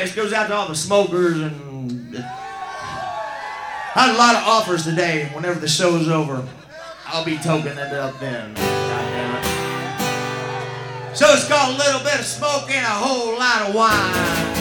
Anyway, goes out to all the smokers and. I had a lot of offers today. Whenever the show's over, I'll be toking it up then. It. So it's got a little bit of smoke and a whole lot of wine.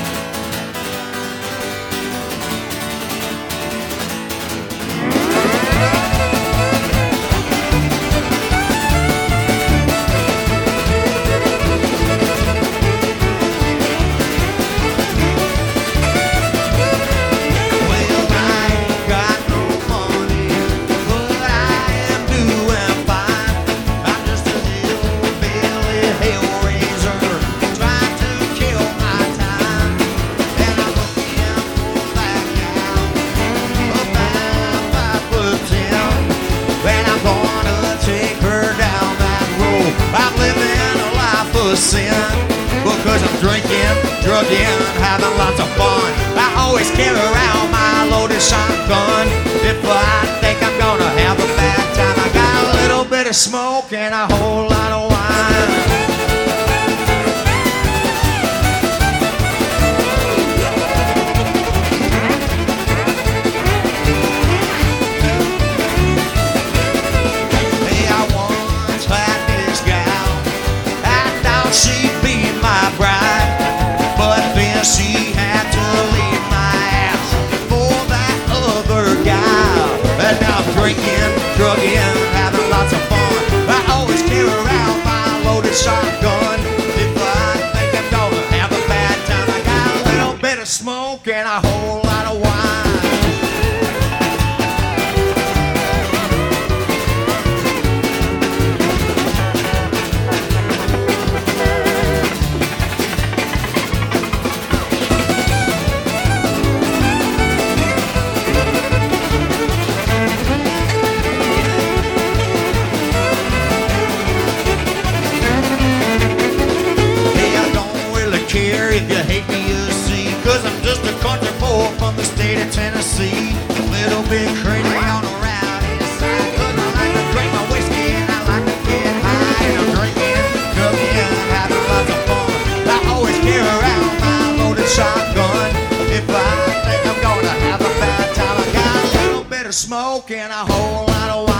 Sin because I'm drinking, drugging, having lots of fun. I always carry around my loaded shotgun. If I think I'm gonna have a bad time, I got a little bit of smoke and a whole lot of wine. Bit of smoke and a whole lot of wine. If you hate me, of smoke and a whole lot of wine.